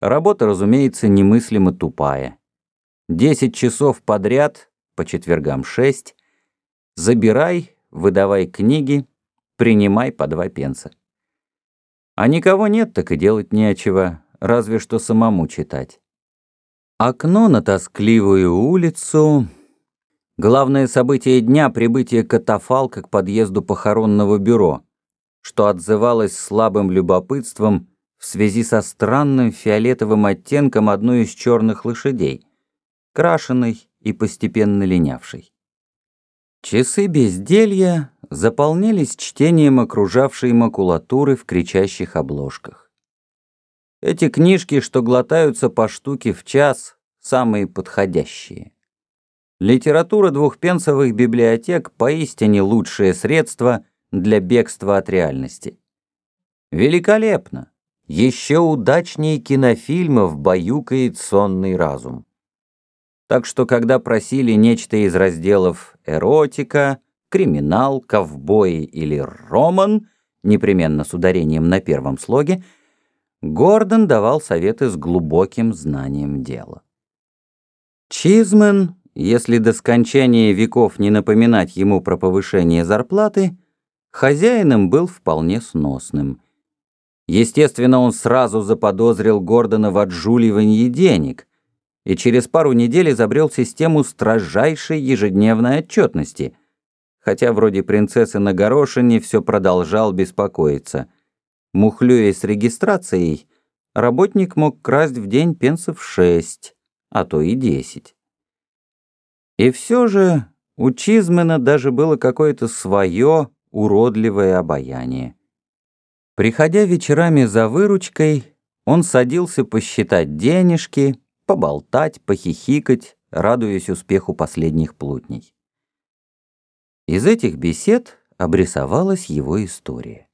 Работа, разумеется, немыслимо тупая. Десять часов подряд, по четвергам шесть. Забирай, выдавай книги, принимай по два пенса. А никого нет, так и делать нечего, разве что самому читать. Окно на тоскливую улицу. Главное событие дня — прибытие катафалка к подъезду похоронного бюро, что отзывалось слабым любопытством в связи со странным фиолетовым оттенком одной из черных лошадей, крашеной и постепенно линявшей. Часы безделья заполнялись чтением окружавшей макулатуры в кричащих обложках. Эти книжки, что глотаются по штуке в час, самые подходящие. Литература двухпенсовых библиотек поистине лучшее средство для бегства от реальности. Великолепно! Еще удачнее кинофильмов баюкает сонный разум. Так что, когда просили нечто из разделов «эротика», «криминал», «ковбои» или «роман», непременно с ударением на первом слоге, Гордон давал советы с глубоким знанием дела. Чизмен, если до скончания веков не напоминать ему про повышение зарплаты, хозяином был вполне сносным – Естественно, он сразу заподозрил Гордона в отжуливании денег и через пару недель изобрел систему строжайшей ежедневной отчетности, хотя вроде принцессы на горошине все продолжал беспокоиться. Мухлюя с регистрацией, работник мог красть в день пенсов шесть, а то и десять. И все же у Чизмена даже было какое-то свое уродливое обаяние. Приходя вечерами за выручкой, он садился посчитать денежки, поболтать, похихикать, радуясь успеху последних плутней. Из этих бесед обрисовалась его история.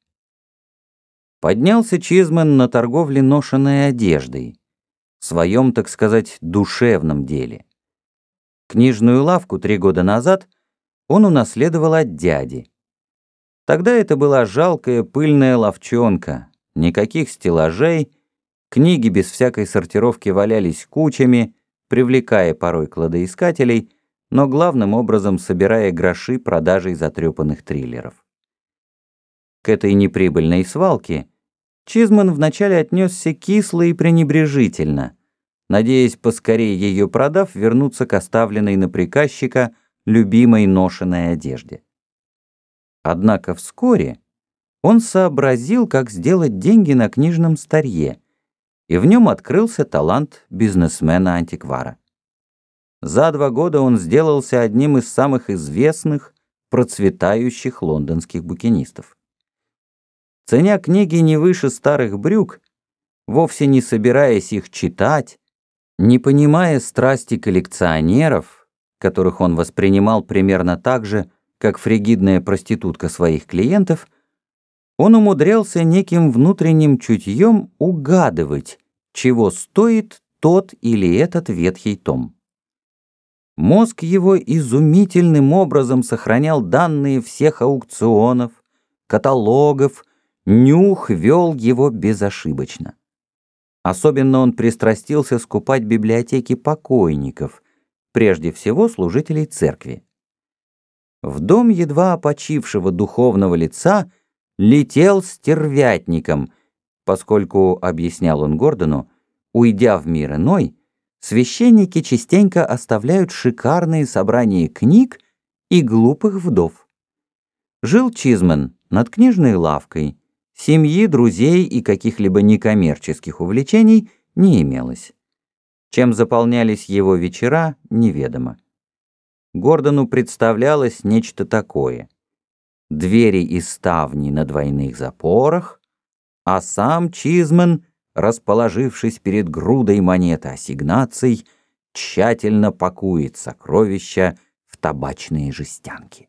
Поднялся Чизмен на торговле ношенной одеждой, в своем, так сказать, душевном деле. Книжную лавку три года назад он унаследовал от дяди. Тогда это была жалкая пыльная ловчонка, никаких стеллажей, книги без всякой сортировки валялись кучами, привлекая порой кладоискателей, но главным образом собирая гроши продажей затрепанных триллеров. К этой неприбыльной свалке Чизман вначале отнесся кисло и пренебрежительно, надеясь поскорее ее продав вернуться к оставленной на приказчика любимой ношенной одежде. Однако вскоре он сообразил, как сделать деньги на книжном старье, и в нем открылся талант бизнесмена-антиквара. За два года он сделался одним из самых известных, процветающих лондонских букинистов. Ценя книги не выше старых брюк, вовсе не собираясь их читать, не понимая страсти коллекционеров, которых он воспринимал примерно так же, как фригидная проститутка своих клиентов, он умудрялся неким внутренним чутьем угадывать, чего стоит тот или этот ветхий том. Мозг его изумительным образом сохранял данные всех аукционов, каталогов, нюх вел его безошибочно. Особенно он пристрастился скупать библиотеки покойников, прежде всего служителей церкви. В дом едва опочившего духовного лица летел стервятником, поскольку, объяснял он Гордону, уйдя в мир иной, священники частенько оставляют шикарные собрания книг и глупых вдов. Жил Чизмен над книжной лавкой, семьи, друзей и каких-либо некоммерческих увлечений не имелось. Чем заполнялись его вечера, неведомо. Гордону представлялось нечто такое. Двери и ставни на двойных запорах, а сам Чизман, расположившись перед грудой монет ассигнаций, тщательно пакует сокровища в табачные жестянки.